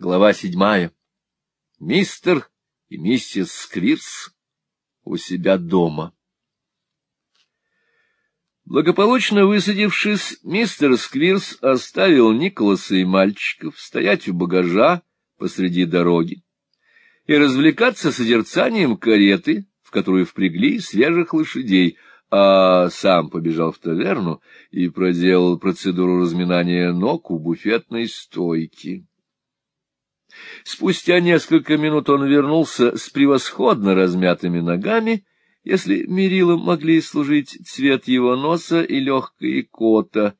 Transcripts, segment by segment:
Глава седьмая. Мистер и миссис Сквирс у себя дома. Благополучно высадившись, мистер Сквирс оставил Николаса и мальчиков стоять у багажа посреди дороги и развлекаться созерцанием кареты, в которую впрягли свежих лошадей, а сам побежал в таверну и проделал процедуру разминания ног у буфетной стойки. Спустя несколько минут он вернулся с превосходно размятыми ногами, если мерилом могли служить цвет его носа и легкая кота.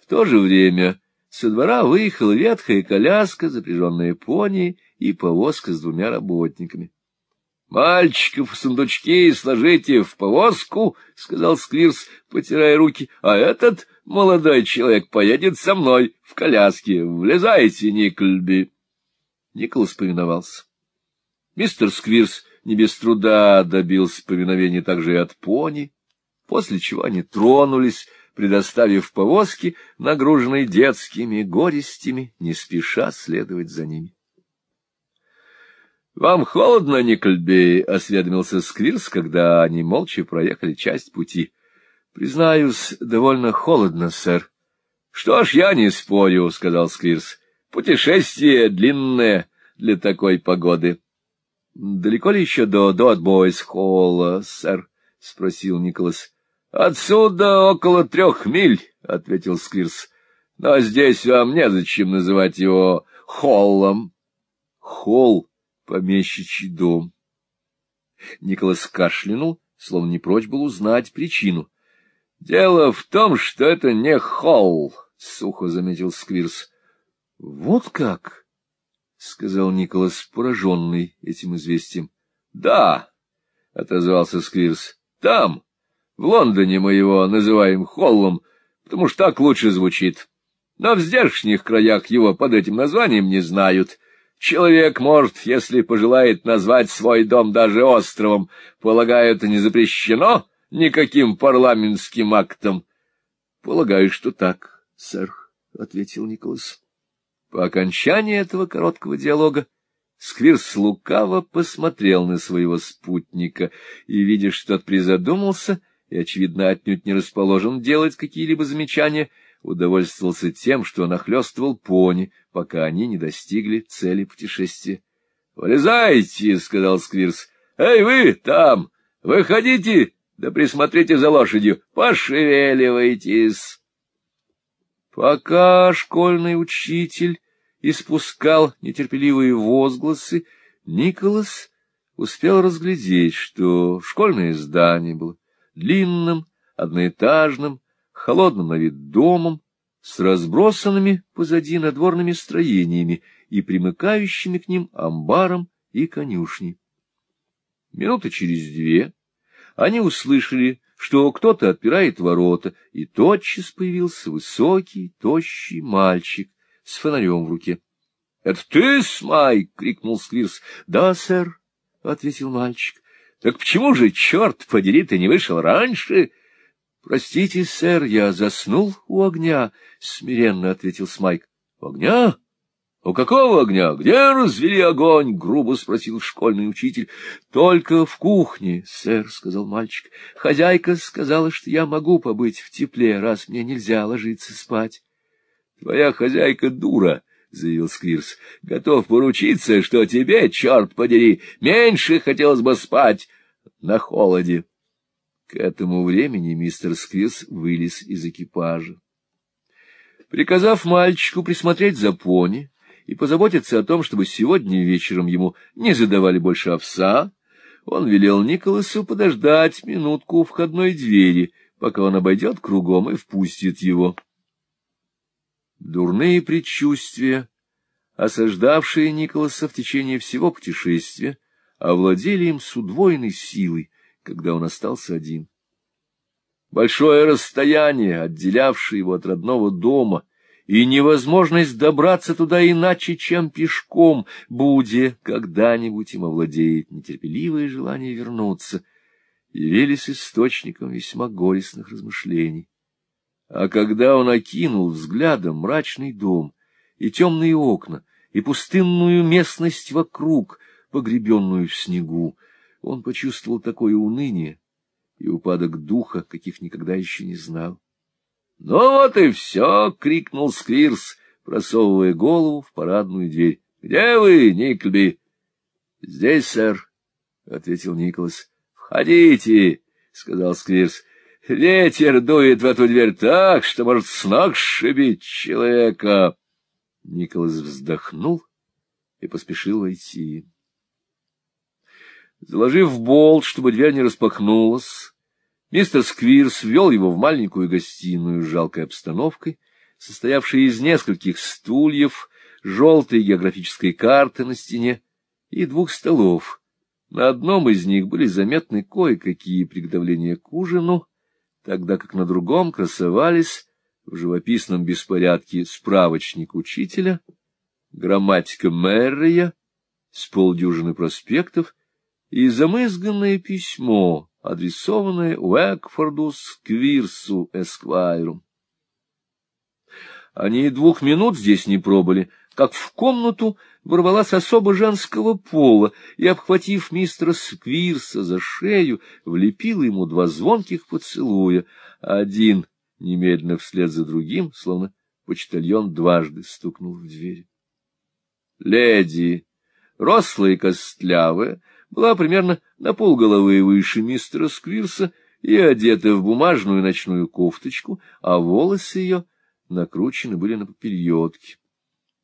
В то же время со двора выехала ветхая коляска, запряженная пони, и повозка с двумя работниками. — Мальчиков сундучки сложите в повозку, — сказал Сквирс, потирая руки, — а этот молодой человек поедет со мной в коляске. Влезайте, Никльби. Николас повиновался. Мистер Сквирс не без труда добился повиновения также и от пони, после чего они тронулись, предоставив повозки, нагруженной детскими горестями, не спеша следовать за ними. — Вам холодно, Никольбей? — осведомился Сквирс, когда они молча проехали часть пути. — Признаюсь, довольно холодно, сэр. — Что ж, я не спорю, — сказал Сквирс. Путешествие длинное для такой погоды. — Далеко ли еще до Дотбойс-холла, сэр? — спросил Николас. — Отсюда около трех миль, — ответил Сквирс. — Но здесь вам незачем называть его холлом. — Холл — помещичий дом. Николас кашлянул, словно не прочь был узнать причину. — Дело в том, что это не холл, — сухо заметил Сквирс. — Вот как? — сказал Николас, пораженный этим известием. — Да, — отозвался Сквирс, — там, в Лондоне мы его называем Холлом, потому что так лучше звучит. Но в здешних краях его под этим названием не знают. Человек может, если пожелает назвать свой дом даже островом, полагаю, это не запрещено никаким парламентским актом. — Полагаю, что так, сэр, — ответил Николас. По окончании этого короткого диалога Сквирс лукаво посмотрел на своего спутника и, видя, что тот призадумался и, очевидно, отнюдь не расположен делать какие-либо замечания, удовольствовался тем, что нахлёстывал пони, пока они не достигли цели путешествия. — Вылезайте, — сказал Сквирс. — Эй, вы там! Выходите, да присмотрите за лошадью, пошевеливайтесь. Пока школьный учитель испускал нетерпеливые возгласы, Николас успел разглядеть, что школьное здание было длинным, одноэтажным, холодным на вид домом, с разбросанными позади надворными строениями и примыкающими к ним амбаром и конюшней. Минуты через две они услышали что кто-то отпирает ворота, и тотчас появился высокий, тощий мальчик с фонарем в руке. — Это ты, Смай? — крикнул Сквирс. — Да, сэр, — ответил мальчик. — Так почему же, черт подери, ты не вышел раньше? — Простите, сэр, я заснул у огня, — смиренно ответил Смайк. — Огня? — У какого огня? Где развели огонь? — грубо спросил школьный учитель. — Только в кухне, сэр, — сказал мальчик. — Хозяйка сказала, что я могу побыть в тепле, раз мне нельзя ложиться спать. — Твоя хозяйка дура, — заявил Сквирс. — Готов поручиться, что тебе, черт подери, меньше хотелось бы спать на холоде. К этому времени мистер Сквирс вылез из экипажа. Приказав мальчику присмотреть за пони, и позаботиться о том, чтобы сегодня вечером ему не задавали больше овса, он велел Николасу подождать минутку у входной двери, пока он обойдет кругом и впустит его. Дурные предчувствия, осаждавшие Николаса в течение всего путешествия, овладели им с удвоенной силой, когда он остался один. Большое расстояние, отделявшее его от родного дома, и невозможность добраться туда иначе, чем пешком, буде когда-нибудь им овладеет нетерпеливое желание вернуться, явились источником весьма горестных размышлений. А когда он окинул взглядом мрачный дом и темные окна, и пустынную местность вокруг, погребенную в снегу. Он почувствовал такое уныние и упадок духа, каких никогда еще не знал. — Ну вот и все! — крикнул Сквирс, просовывая голову в парадную дверь. — Где вы, Никльби? — Здесь, сэр, — ответил Николас. — Входите, — сказал Сквирс. — Ветер дует в эту дверь так, что может с ног сшибить человека. Николас вздохнул и поспешил войти. Заложив болт, чтобы дверь не распахнулась, мистер Сквирс ввел его в маленькую гостиную с жалкой обстановкой, состоявшей из нескольких стульев, желтой географической карты на стене и двух столов. На одном из них были заметны кое-какие приготовления к ужину, тогда как на другом красовались в живописном беспорядке справочник учителя, грамматика Мэррия с полдюжины проспектов и замызганное письмо, адресованное Уэкфорду Сквирсу Эсквайру. Они и двух минут здесь не пробыли, как в комнату ворвалась особо женского пола и, обхватив мистера Сквирса за шею, влепила ему два звонких поцелуя, один немедленно вслед за другим, словно почтальон дважды стукнул в дверь. Леди, рослая и костлявая, была примерно на полголовы выше мистера Сквирса и одета в бумажную ночную кофточку, а волосы ее накручены были на попельотке.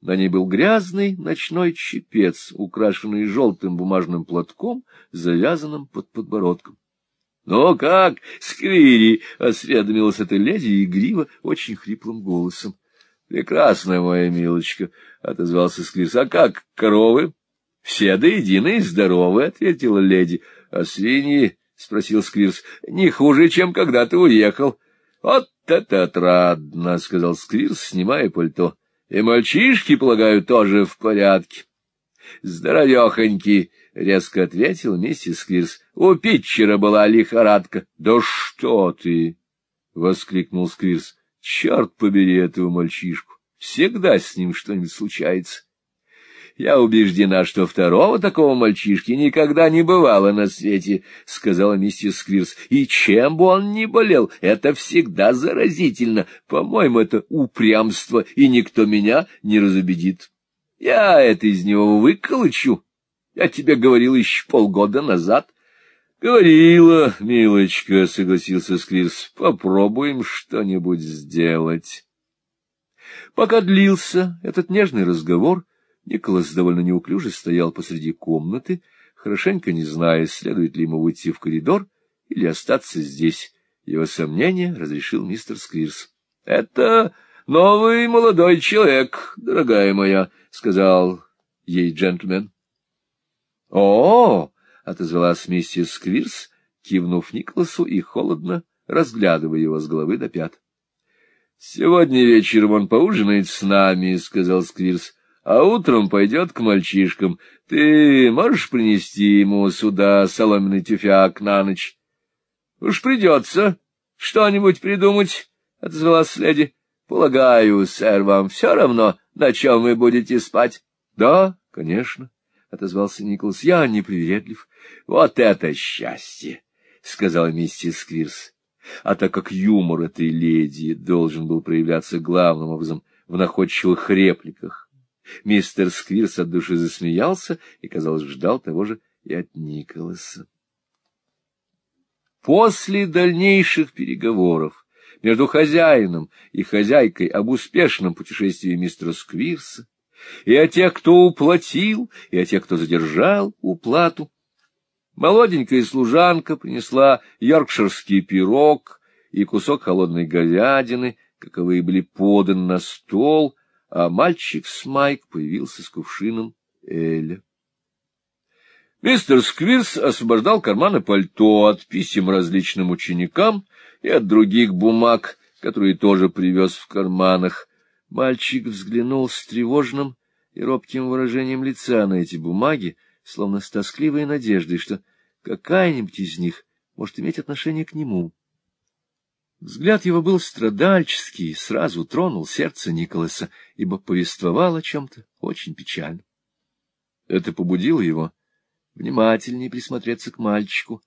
На ней был грязный ночной чепец, украшенный желтым бумажным платком, завязанным под подбородком. — Ну как, Сквири? — осведомилась эта леди игриво, очень хриплым голосом. — Прекрасная моя милочка, — отозвался Сквирс. — А как коровы? — Все до единой здоровы, — ответила леди. — А свиньи? — спросил Сквирс. — Не хуже, чем когда ты уехал. — Вот это отрадно, — сказал Сквирс, снимая пальто. — И мальчишки, полагаю, тоже в порядке. — Здоровехонький, — резко ответил миссис Сквирс. — У Питчера была лихорадка. — Да что ты! — воскликнул Сквирс. — Черт побери этого мальчишку! Всегда с ним что-нибудь случается. Я убеждена, что второго такого мальчишки никогда не бывало на свете, — сказала миссис Сквирс. И чем бы он ни болел, это всегда заразительно. По-моему, это упрямство, и никто меня не разубедит. Я это из него выколочу. Я тебе говорил еще полгода назад. — Говорила, милочка, — согласился Сквирс. — Попробуем что-нибудь сделать. Пока длился этот нежный разговор, — Николас довольно неуклюже стоял посреди комнаты, хорошенько не зная, следует ли ему выйти в коридор или остаться здесь. Его сомнения разрешил мистер Сквирс. — Это новый молодой человек, дорогая моя, — сказал ей джентльмен. — О! — отозвалась миссис Сквирс, кивнув Николасу и холодно разглядывая его с головы до пят. — Сегодня вечером он поужинает с нами, — сказал Сквирс а утром пойдет к мальчишкам. Ты можешь принести ему сюда соломенный тюфяк на ночь? — Уж придется что-нибудь придумать, — отозвалась леди. — Полагаю, сэр, вам все равно, на чем вы будете спать? — Да, конечно, — отозвался Николас. — Я непривередлив. — Вот это счастье! — сказала миссис Сквирс. А так как юмор этой леди должен был проявляться главным образом в находчивых репликах, Мистер Сквирс от души засмеялся и, казалось, ждал того же и от Николаса. После дальнейших переговоров между хозяином и хозяйкой об успешном путешествии мистера Сквирса и о тех, кто уплатил, и о тех, кто задержал уплату, молоденькая служанка принесла йоркширский пирог и кусок холодной говядины, каковые были поданы на стол — а мальчик с Майк появился с кувшином Эля. Мистер Сквирс освобождал карманы пальто от писем различным ученикам и от других бумаг, которые тоже привез в карманах. Мальчик взглянул с тревожным и робким выражением лица на эти бумаги, словно с тоскливой надеждой, что какая-нибудь из них может иметь отношение к нему. Взгляд его был страдальческий, сразу тронул сердце Николаса, ибо повествовал о чем-то очень печальном. Это побудило его внимательнее присмотреться к мальчику,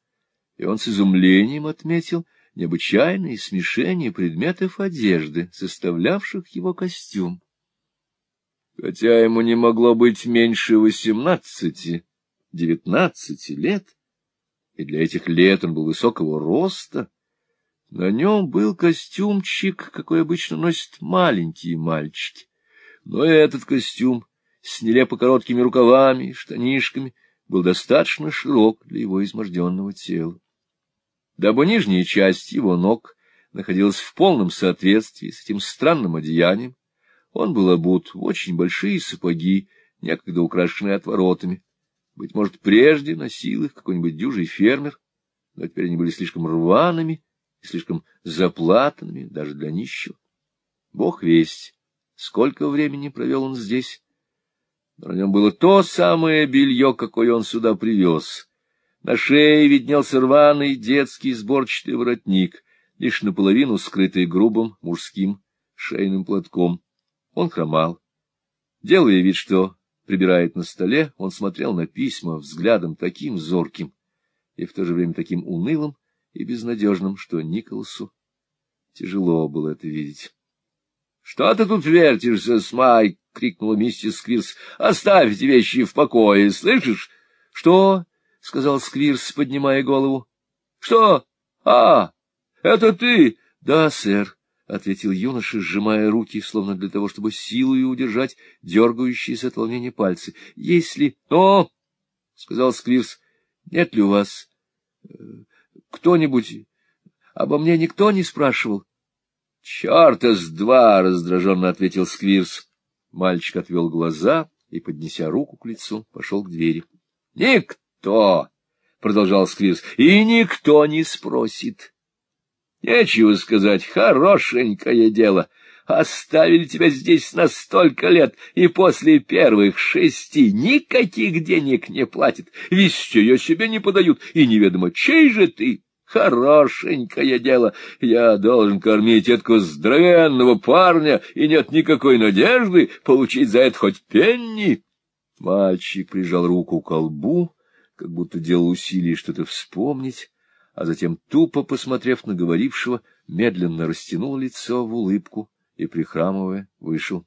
и он с изумлением отметил необычайное смешение предметов одежды, составлявших его костюм. Хотя ему не могло быть меньше восемнадцати, девятнадцати лет, и для этих лет он был высокого роста, на нем был костюмчик, какой обычно носят маленькие мальчики. Но этот костюм с нелепо короткими рукавами и штанишками был достаточно широк для его изможденного тела. Дабы нижняя часть его ног находилась в полном соответствии с этим странным одеянием, он был обут в очень большие сапоги, некогда украшенные отворотами. Быть может, прежде носил их какой-нибудь дюжий фермер, но теперь они были слишком рваными, и слишком заплатанными даже для нищего. Бог весть, сколько времени провел он здесь. На нем было то самое белье, какое он сюда привез. На шее виднелся рваный детский сборчатый воротник, лишь наполовину скрытый грубым мужским шейным платком. Он хромал. Делая вид, что прибирает на столе, он смотрел на письма взглядом таким зорким и в то же время таким унылым, и безнадежным, что Николасу тяжело было это видеть. — Что ты тут вертишься, Смай? — крикнула миссис Сквирс. — Оставь эти вещи в покое, слышишь? — Что? — сказал Сквирс, поднимая голову. — Что? А, это ты? — Да, сэр, — ответил юноша, сжимая руки, словно для того, чтобы силою удержать дергающиеся от волнения пальцы. — Если... — Но, — сказал Сквирс, — нет ли у вас э, кто-нибудь... Обо мне никто не спрашивал? — Черта с два! — раздраженно ответил Сквирс. Мальчик отвел глаза и, поднеся руку к лицу, пошел к двери. — Никто! — продолжал Сквирс. — И никто не спросит. — Нечего сказать, хорошенькое дело. Оставили тебя здесь на столько лет, и после первых шести никаких денег не платят. Вести ее себе не подают, и неведомо, чей же ты. Хорошенькое дело. Я должен кормить этого здоровенного парня, и нет никакой надежды получить за это хоть пенни. Мальчик прижал руку к колбу, как будто делал усилие что-то вспомнить, а затем, тупо посмотрев на говорившего, медленно растянул лицо в улыбку и, прихрамывая, вышел.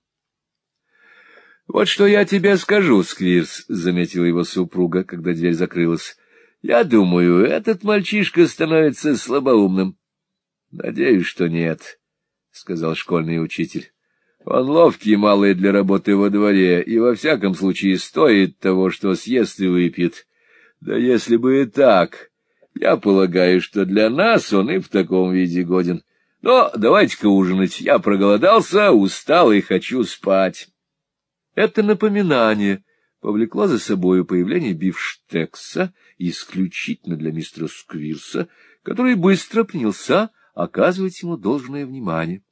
— Вот что я тебе скажу, Сквирс, — заметила его супруга, когда дверь закрылась. — Я думаю, этот мальчишка становится слабоумным. — Надеюсь, что нет, — сказал школьный учитель. — Он ловкий малый для работы во дворе, и во всяком случае стоит того, что съест и выпьет. Да если бы и так, я полагаю, что для нас он и в таком виде годен. Но давайте-ка ужинать. Я проголодался, устал и хочу спать. Это напоминание повлекло за собою появление бифштекса исключительно для мистера Сквирса, который быстро принялся оказывать ему должное внимание.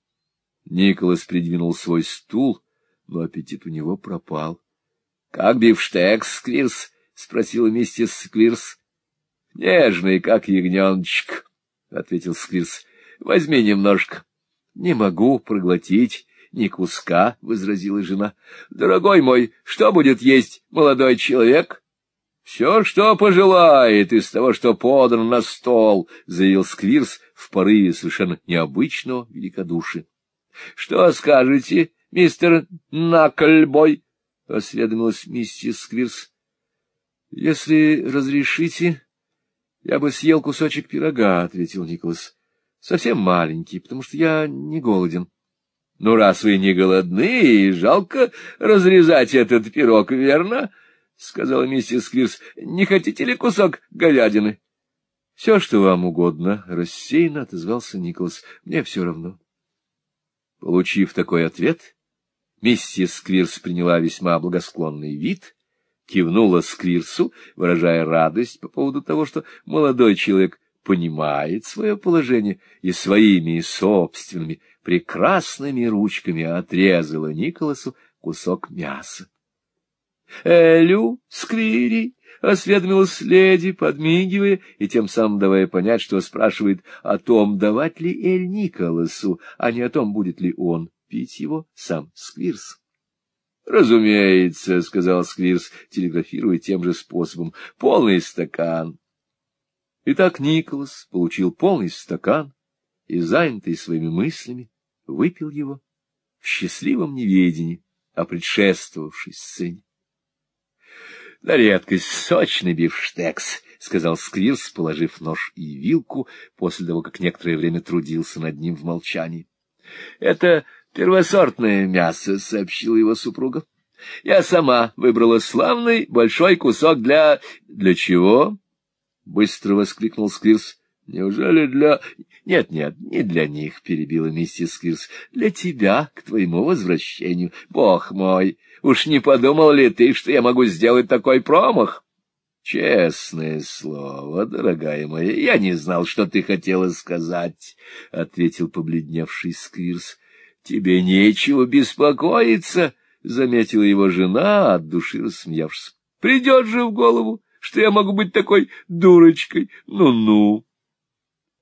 Николас придвинул свой стул, но аппетит у него пропал. — Как бифштекс, Сквирс? — спросила миссис Сквирс. — Нежный, как ягненочек, — ответил Сквирс. — Возьми немножко. — Не могу проглотить ни куска, — возразила жена. — Дорогой мой, что будет есть молодой человек? — Все, что пожелает из того, что подано на стол, — заявил Сквирс в порыве совершенно необычного великодушия. — Что скажете, мистер Накльбой? — осведомилась миссис Сквирс. — Если разрешите, я бы съел кусочек пирога, — ответил Николас. — Совсем маленький, потому что я не голоден. — Ну, раз вы не голодны, жалко разрезать этот пирог, верно? — сказала миссис Сквирс. — Не хотите ли кусок говядины? — Все, что вам угодно, — рассеянно отозвался Николас. — Мне все равно. Получив такой ответ, миссис Сквирс приняла весьма благосклонный вид — кивнула Сквирсу, выражая радость по поводу того, что молодой человек понимает свое положение и своими собственными прекрасными ручками отрезала Николасу кусок мяса. — Элю, Сквири, — осведомилась леди, подмигивая и тем самым давая понять, что спрашивает о том, давать ли Эль Николасу, а не о том, будет ли он пить его сам Сквирс. — Разумеется, — сказал Сквирс, телеграфируя тем же способом, — полный стакан. Итак, Николас получил полный стакан и, занятый своими мыслями, выпил его в счастливом неведении о предшествовавшей сцене. — На редкость сочный бифштекс, — сказал Сквирс, положив нож и вилку, после того, как некоторое время трудился над ним в молчании. — Это первосортное мясо, — сообщила его супруга. — Я сама выбрала славный большой кусок для... — Для чего? — быстро воскликнул Сквирс. — Неужели для... — Нет-нет, не для них, — перебила миссис Сквирс. — Для тебя, к твоему возвращению. Бог мой! Уж не подумал ли ты, что я могу сделать такой промах? — Честное слово, дорогая моя, я не знал, что ты хотела сказать, — ответил побледневший Сквирс. — Тебе нечего беспокоиться, — заметила его жена, от души рассмеявшись. — Придет же в голову, что я могу быть такой дурочкой. Ну-ну.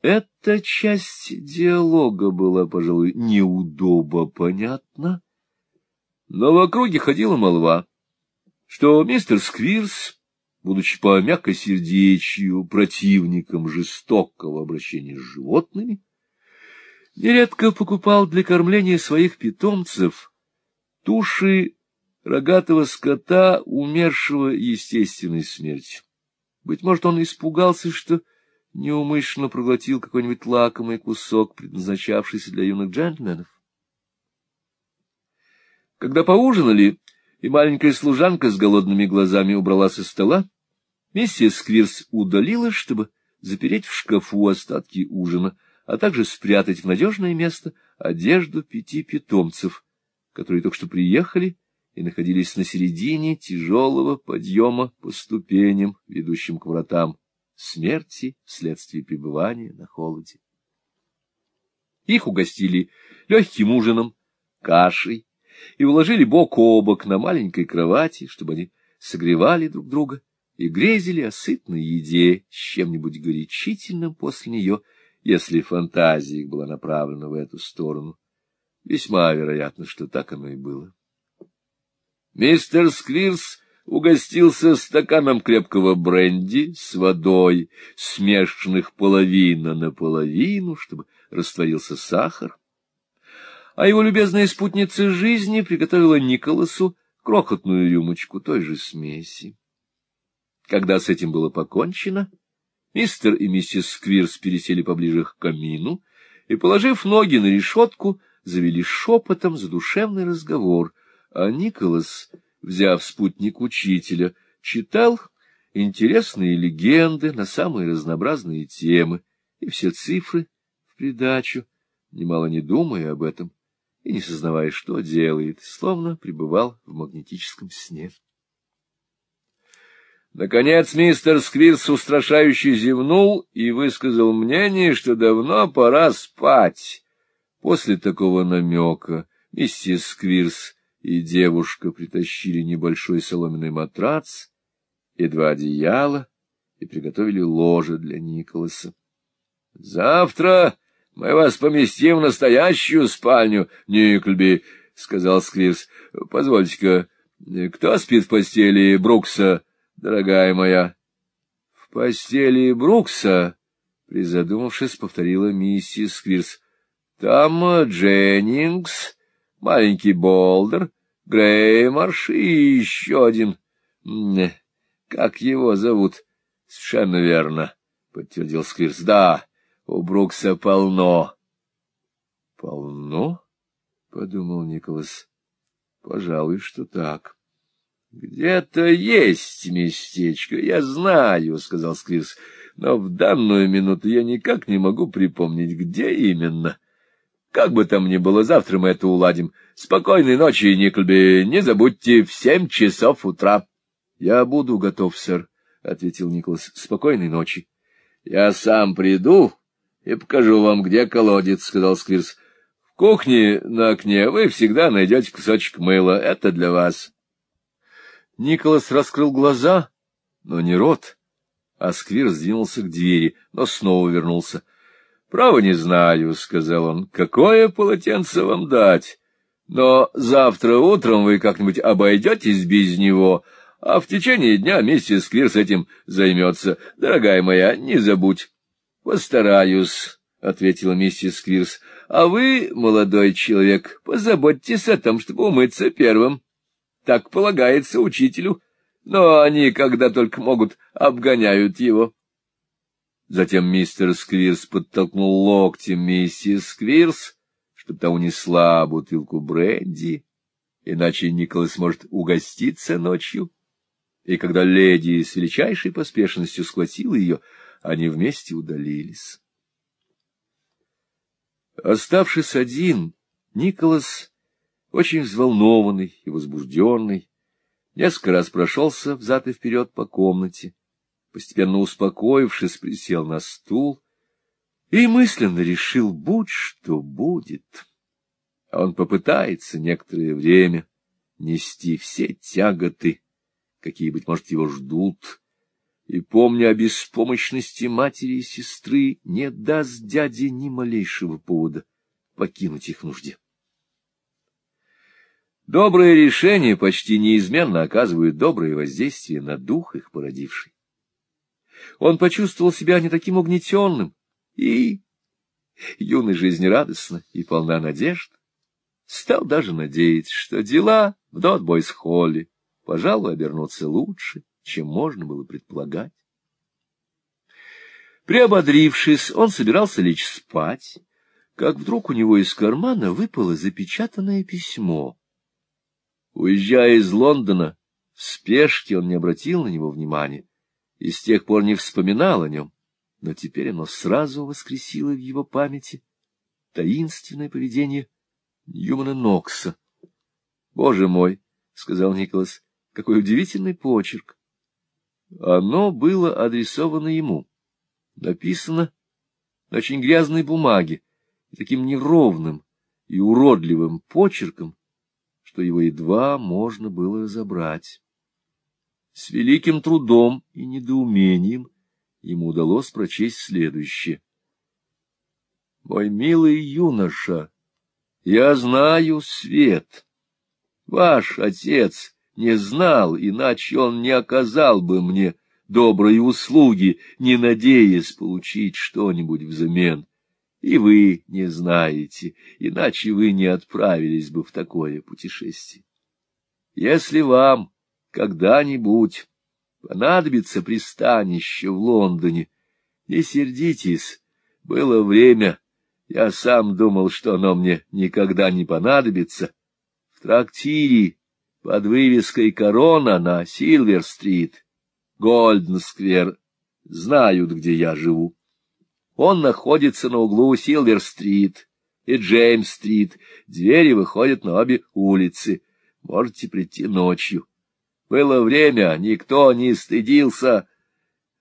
Эта часть диалога была, пожалуй, неудобо понятна но в округе ходила молва, что мистер Сквирс, будучи по мягкосердечью противником жестокого обращения с животными, нередко покупал для кормления своих питомцев туши рогатого скота, умершего естественной смертью. Быть может, он испугался, что неумышленно проглотил какой-нибудь лакомый кусок, предназначавшийся для юных джентльменов. Когда поужинали, и маленькая служанка с голодными глазами убрала со стола, миссис Сквирс удалилась, чтобы запереть в шкафу остатки ужина, а также спрятать в надежное место одежду пяти питомцев, которые только что приехали и находились на середине тяжелого подъема по ступеням, ведущим к вратам смерти вследствие пребывания на холоде. Их угостили легким ужином, кашей, и уложили бок о бок на маленькой кровати, чтобы они согревали друг друга и грезили о сытной еде с чем-нибудь горячительным после нее, если фантазия их была направлена в эту сторону. Весьма вероятно, что так оно и было. Мистер Сквирс угостился стаканом крепкого бренди с водой, смешанных половина на половину, чтобы растворился сахар, а его любезная спутница жизни приготовила Николасу крохотную рюмочку той же смеси. Когда с этим было покончено, мистер и миссис Сквирс пересели поближе к камину и, положив ноги на решетку, завели шепотом задушевный разговор, а Николас, взяв спутник учителя, читал интересные легенды на самые разнообразные темы и все цифры в придачу, немало не думая об этом, и не сознавая, что делает, словно пребывал в магнетическом сне. Наконец мистер Сквирс устрашающе зевнул и высказал мнение, что давно пора спать. После такого намека миссис Сквирс и девушка притащили небольшой соломенный матрац и два одеяла и приготовили ложе для Николаса. — Завтра — Мы вас поместим в настоящую спальню, Никльби, — сказал Сквирс. — Позвольте-ка, кто спит в постели Брукса, дорогая моя? — В постели Брукса, — призадумавшись, повторила миссис Сквирс. — Там Дженнингс, маленький Болдер, Греймарш и еще один. Как его зовут? — Совершенно верно, — подтвердил Сквирс. — Да. У Брукса полно. — Полно? — подумал Николас. — Пожалуй, что так. — Где-то есть местечко, я знаю, — сказал Сквирс, — но в данную минуту я никак не могу припомнить, где именно. Как бы там ни было, завтра мы это уладим. Спокойной ночи, Никлби, не забудьте, в семь часов утра. — Я буду готов, сэр, — ответил Николас. — Спокойной ночи. — Я сам приду, и покажу вам, где колодец, — сказал Сквирс. — В кухне на окне вы всегда найдете кусочек мыла. Это для вас. Николас раскрыл глаза, но не рот. А Сквир сдвинулся к двери, но снова вернулся. — Право не знаю, — сказал он, — какое полотенце вам дать? Но завтра утром вы как-нибудь обойдетесь без него, а в течение дня миссис Сквир с этим займется. Дорогая моя, не забудь. — Постараюсь, — ответила миссис Сквирс. — А вы, молодой человек, позаботьтесь о том, чтобы умыться первым. Так полагается учителю. Но они, когда только могут, обгоняют его. Затем мистер Сквирс подтолкнул локтем миссис Сквирс, чтобы та унесла бутылку бренди, иначе Николас может угоститься ночью. И когда леди с величайшей поспешностью схватила ее, они вместе удалились. Оставшись один, Николас, очень взволнованный и возбужденный, несколько раз прошелся взад и вперед по комнате, постепенно успокоившись, присел на стул и мысленно решил, будь что будет. Он попытается некоторое время нести все тяготы, какие, быть может, его ждут, и, помня о беспомощности матери и сестры, не даст дяде ни малейшего повода покинуть их нужде. Добрые решения почти неизменно оказывают доброе воздействие на дух их породивший. Он почувствовал себя не таким угнетенным и, юный жизнерадостно и полна надежд, стал даже надеяться, что дела в Дотбойс-холле, пожалуй, обернутся лучше, чем можно было предполагать. Приободрившись, он собирался лечь спать, как вдруг у него из кармана выпало запечатанное письмо. Уезжая из Лондона, в спешке он не обратил на него внимания и с тех пор не вспоминал о нем, но теперь оно сразу воскресило в его памяти таинственное поведение Ньюмана Нокса. — Боже мой! — сказал Николас. — Какой удивительный почерк! Оно было адресовано ему. Написано на очень грязной бумаге, таким неровным и уродливым почерком, что его едва можно было разобрать. С великим трудом и недоумением ему удалось прочесть следующее. «Мой милый юноша, я знаю свет. Ваш отец не знал, иначе он не оказал бы мне доброй услуги, не надеясь получить что-нибудь взамен. И вы не знаете, иначе вы не отправились бы в такое путешествие. Если вам когда-нибудь понадобится пристанище в Лондоне, не сердитесь, было время, я сам думал, что оно мне никогда не понадобится. В трактире под вывеской «Корона» на Силвер-стрит, Гольден-сквер, знают, где я живу. Он находится на углу Силвер-стрит и Джеймс-стрит, двери выходят на обе улицы, можете прийти ночью. Было время, никто не стыдился,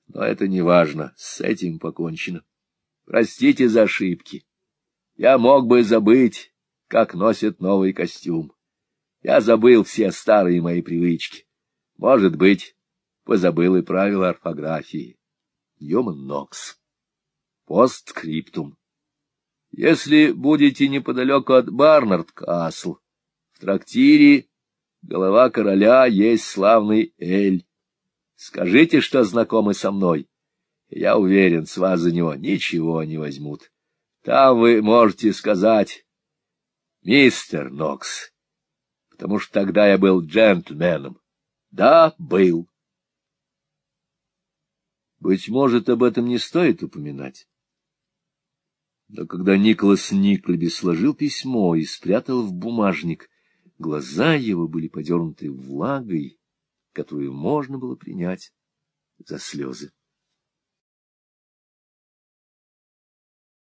но это не важно, с этим покончено. Простите за ошибки. Я мог бы забыть, как носят новый костюм. Я забыл все старые мои привычки. Может быть, позабыл и правила орфографии. Йоман Нокс. Постскриптум. Если будете неподалеку от Барнард-Касл, в трактире голова короля есть славный Эль. Скажите, что знакомы со мной. Я уверен, с вас за него ничего не возьмут. Там вы можете сказать, мистер Нокс, потому что тогда я был джентльменом. Да, был. Быть может, об этом не стоит упоминать. Но когда Николас Никлеби сложил письмо и спрятал в бумажник, глаза его были подернуты влагой, которую можно было принять за слезы.